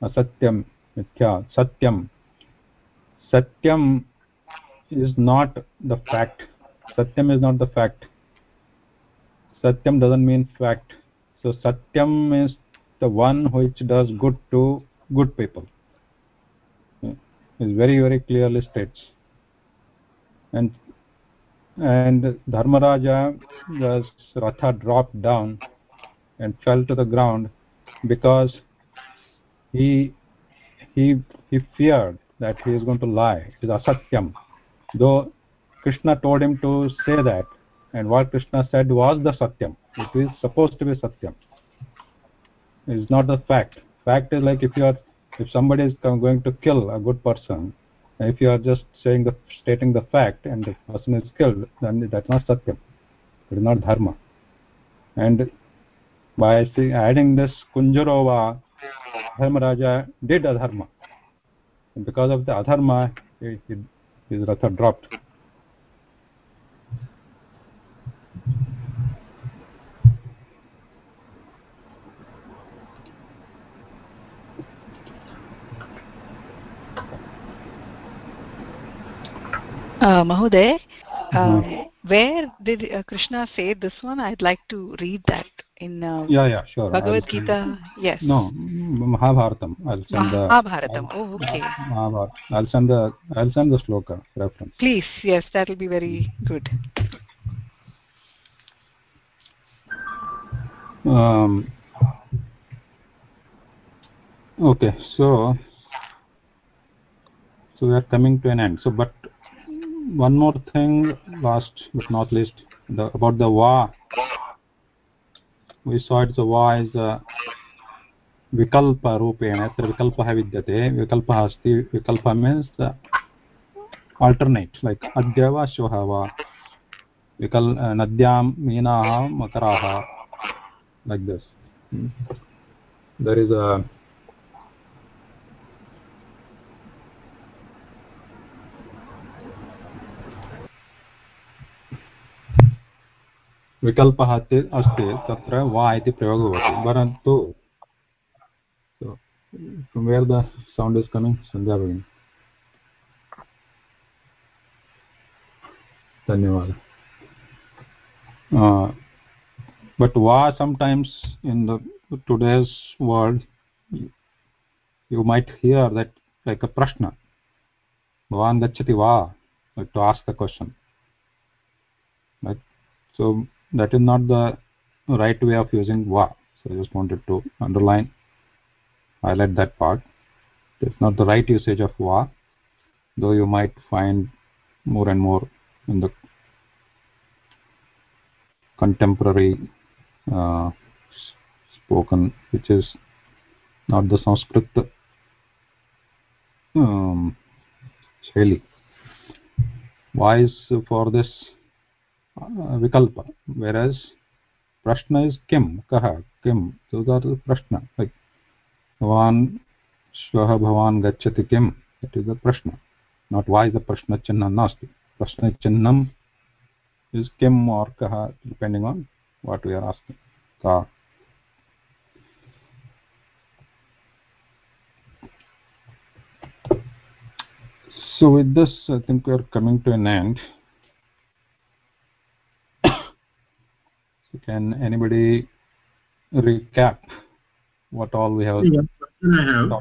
Asatyam mithya satyam. Satyam is not the fact. Satyam is not the fact. Satyam doesn't mean fact. So satyam is the one which does good to good people. Is very very clearly states and and dharmaraja the ratha dropped down and fell to the ground because he he he feared that he is going to lie. It is asatyam. Though krishna told him to say that and what krishna said was the satyam. It is supposed to be satyam. It is not the fact. Fact is like if you are if somebody is going to kill a good person if you are just saying the stating the fact and the person is killed then that's not satyam. It is not dharma. And by see, adding this kunjarova dharmaraja did adharma. And because of the adharma his ratha dropped Uh, Mahoday, um, where did uh, Krishna say this one? I'd like to read that in uh, yeah yeah sure Bhagavad Gita. Yes. No, Mahabharatam. I'll send the Mahabharatam. Oh, okay. Mahabharatam. I'll send the I'll send the sloka reference. Please, yes, that will be very good. Um, okay, so so we are coming to an end. So, but one more thing, last but not least, the, about the va. We saw it the va is a विकल्परूपेण यत्र विकल्पः विद्यते विकल्पः अस्ति विकल्प means alternate like अद्य वा श्वः वा विकल् नद्यां मीनाः मकराः like this there is विकल्पः अस्त, तत्र वा इति प्रयोगः भवति, परन्तु where the sound is coming वा sometimes in the today's world you might hear that like a प्रश्न भवान् गच्छति वा to ask the question so that is not the right way of using va so i just wanted to underline highlight that part. It's not the right usage of va though you might find more and more in the contemporary uh, spoken which is not the sanskrit um, shaili va is for this विकल्प। Verse प्रश्न is किं? कः किं तु तो प्रश्न। Like भवान् श्वः गच्छति किम्? इट् इस् द प्रश्न। नाट् वाय् द प्रश्नचिह्नं नास्ति। प्रश्नचिह्नं इस् किम् आर् कः? डिपेण्डिङ्ग् आन् वाट् वि आर् आस्ति का So with this, I think we are coming to an end. Can anybody recap what all we have, yeah, have.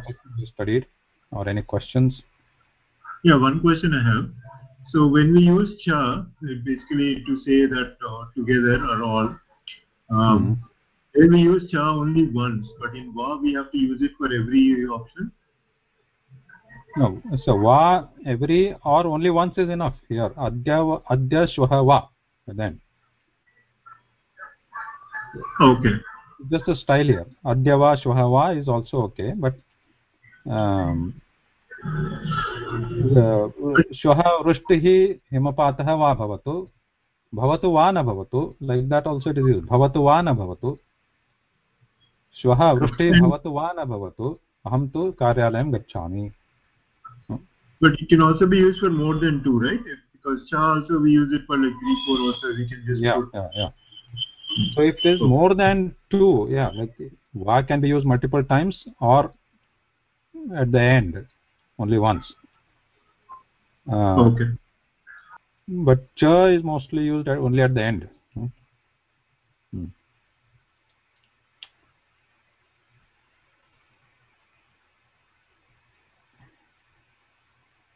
studied or any questions? Yeah one question i have. So when we use cha basically to say that uh, together or all um, mm -hmm. we use cha only once but in va we have to use it for every option? No so va every or only once is enough here. Adya adya shvah va then okay just a style here adya va shvah va is also okay but um श्वः वृष्टिः हिमपातः वा भवतु भवतु वा न भवतु like that also it is use भवतु वा न भवतु श्वः वृष्टिः भवतु वा न भवतु अहं तु कार्यालयं गच्छामि But it can also be used for more than two, right? Because cha also we use it for like three, four also. We can just yeah, put... yeah, yeah. So if there's more than two, yeah, like va can be used multiple times or at the end only once. Uh, okay. But cha is mostly used at, only at the end. Hmm. Hmm.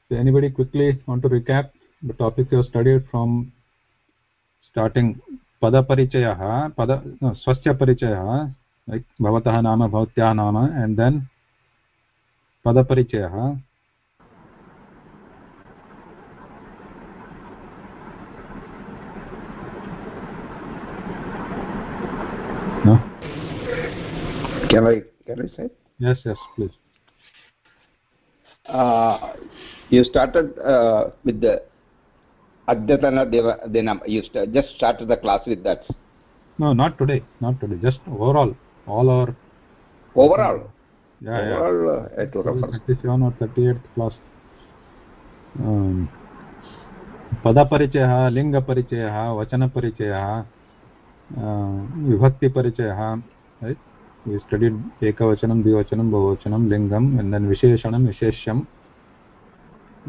so anybody quickly want to recap the topic you have studied from starting पदपरिचयः पद स्वस्य परिचयः भवतः नाम भवत्याः नाम and then पदपरिचयः Can I, can I say? yes yes please Uh, you started uh, with the Adyatana Deva, then you st just started the class with that. no not today not today just overall all our Overall, yeah yeah overall, uh, I to refer. 37 or 38th class um, पदपरिचयः लिङ्गपरिचयः वचनपरिचयः विभक्तिपरिचयः right we studied एकवचनं द्विवचनं बहुवचनं लिङ्गम् and then विशेषणं विशेष्यं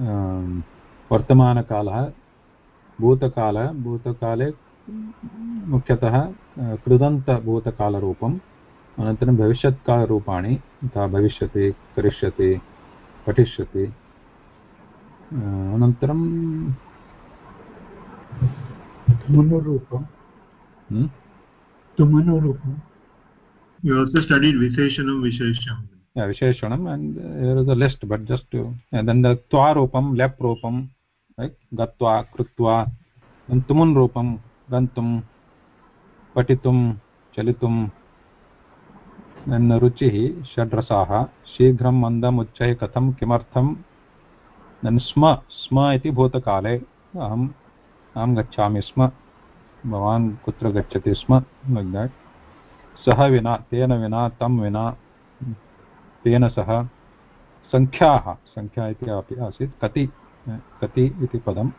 um, वर्तमानकालः भूतकाल भूतकाले मुख्यतः कृदन्तभूतकालरूपम् अनन्तरं भविष्यत्कालरूपाणि यथा भविष्यति करिष्यति पठिष्यति अनन्तरं तुमनुरूपं hmm? तुमनुरूपं You also studied Visheshanam Vishesham. yeah, विशेषणम् and here is a list but just to and then the त्वा रूपं right? गत्वा कृत्वा तुमुन् रूपं गन्तुं पठितुं चलितुं रुचिः षड्रसाः शीघ्रं कथं किमर्थं स्म स्म इति भूतकाले अहम् अहं गच्छामि स्म भवान् कुत्र गच्छति स्म सः विना तेन विना तं विना तेन सह सङ्ख्याः सङ्ख्या इति अपि आसीत् कति कति इति पदं?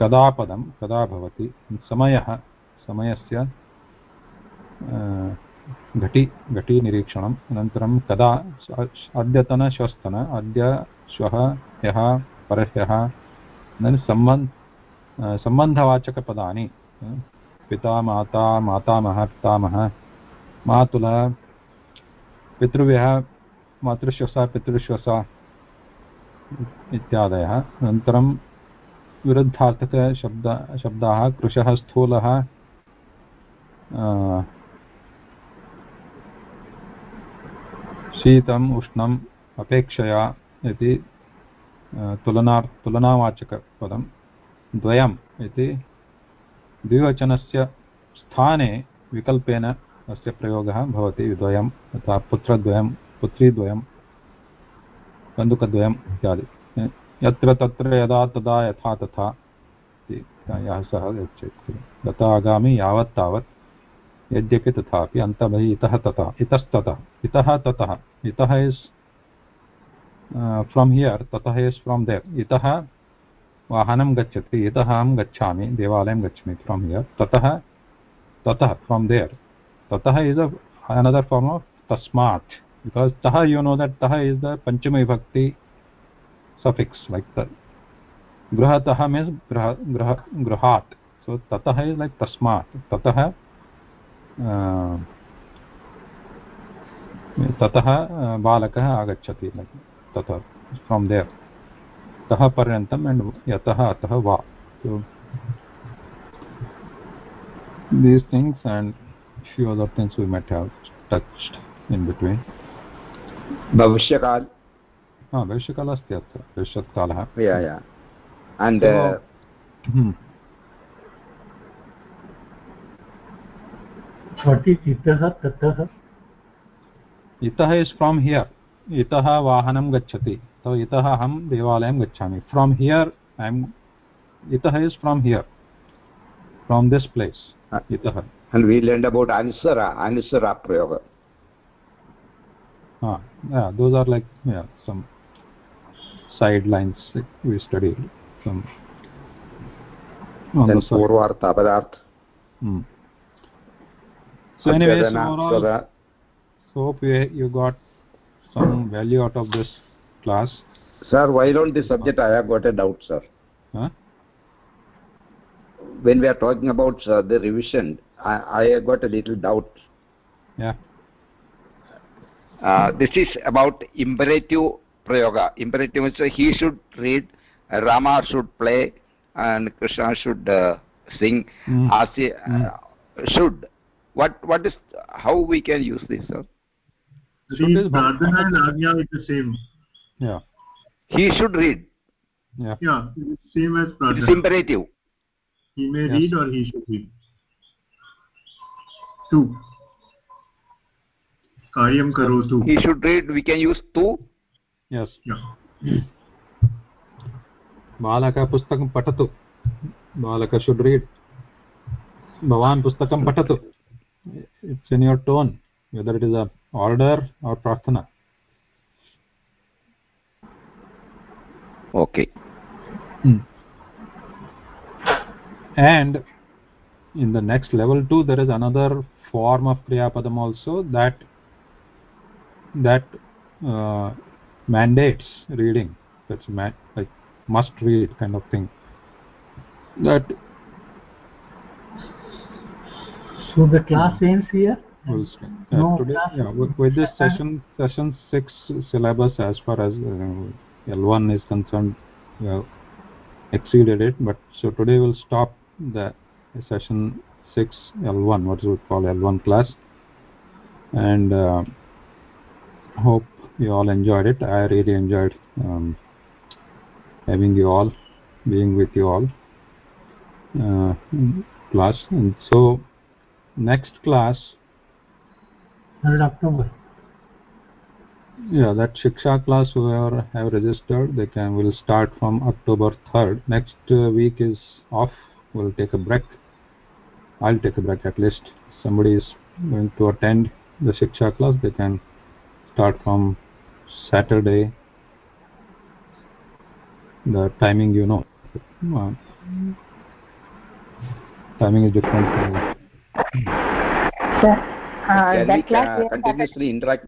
कदा पदं? कदा भवति? समयः, समयस्य घटि, घटीनिरीक्षणम्, अनन्तरं कदा? अद्यतन, श्वस्तन, अद्य, श्वः, ह्यः, परह्यः सम्बन्ध सम्बन्धवाचकपदानि पिता, माता, मातामहः, पितामहः, मातुलः, पितृव्यः, मातृश्वसा, पितृश्वसा इत्यादयः। अनन्तरं विरुद्धार्थकशब्द शब्दाः कृशः, स्थूलः शीतम्, उष्णम्, अपेक्षया इति तुलना तुलनावाचकपदं द्वयम् इति द्विवचनस्य स्थाने विकल्पेन अस्य प्रयोगः भवति। द्वयं तथा पुत्रद्वयं पुत्रीद्वयं कन्दुकद्वयम् इत्यादि। यत्र तत्र यदा तदा यथा तथा यः सः गच्छति तथा आगामि यावत् तावत् यद्यपि तथापि अन्तबहिः इतः ततः इतस्ततः, इतः ततः, इतः इस् फ्रम् हियर्, ततः इस् फ्रम् देर्। इतः वाहनं गच्छति, इतः अहं गच्छामि, देवालयं गच्छामि फ्रम् हियर्। ततः ततः from there. is a another form of tasmat because tah you know that tah is the panchami vibhakti suffix like that grahatah means grah grah grahat so tatah is like tasmat tatah uh, ततः बालकः आगच्छति ततः from there तः पर्यन्तम् and यतः अतः वा these things and few other things we might have touched in between भविष्यकाल। हा भविष्यकालः अस्ति अत्र भविष्यत्कालः। and So- uh, Hmm. tatah इतः इस् फ्रोम् हियर् इतः वाहनं गच्छति। तो इतः अहं देवालयं गच्छामि। फ्रोम् हियर् ऐ एम् इतः is from here from this place इतः। and we learned about prayoga Ah, yeah, those are like yeah some sidelines like we studied some on then the purvartha padarth Hmm. So anyway, so overall, so hope you, you got some value out of this class. sir while on this subject i have got a doubt sir Huh? when we are talking about uh, the revision i i have got a little doubt Yeah. Uh, this is about imperative prayoga imperative means uh, he should read rama should play and krishna should uh, sing Mm. asya uh, should what what is how we can use this sir Should is See, pradhana and ajna is the same. yeah he should read yeah Yeah, same as it is imperative He may Yes. read or he should read. Two. कार्यं करोतु। He should read we can use to बालकः पुस्तकं पठतु। बालकः should read भवान् पुस्तकं पठतु। It's in your tone whether it is order or प्रार्थना। Okay and in the next level to there is another form of क्रियापदम् also that that uh, mandates reading. That's ma like must read kind of thing. That So the class ends here? uh, No, today class- yeah with, with this session session 6 syllabus as far as uh, l1 is concerned we have exceeded it but so today we'll stop the session 6 l1 what we call l1 class. And uh, hope you all enjoyed it. I really enjoyed um, having you all being with you all uh, class. And so next class 3rd October. yeah that shiksha class whoever have registered. They can will start from october 3rd next uh, week is off. We'll take a break. I'll take a break at least. Somebody is going to attend the shiksha class. They can start from saturday. The timing you know. Uh, timing is different. Sir, uh, can we that class uh, continuously interact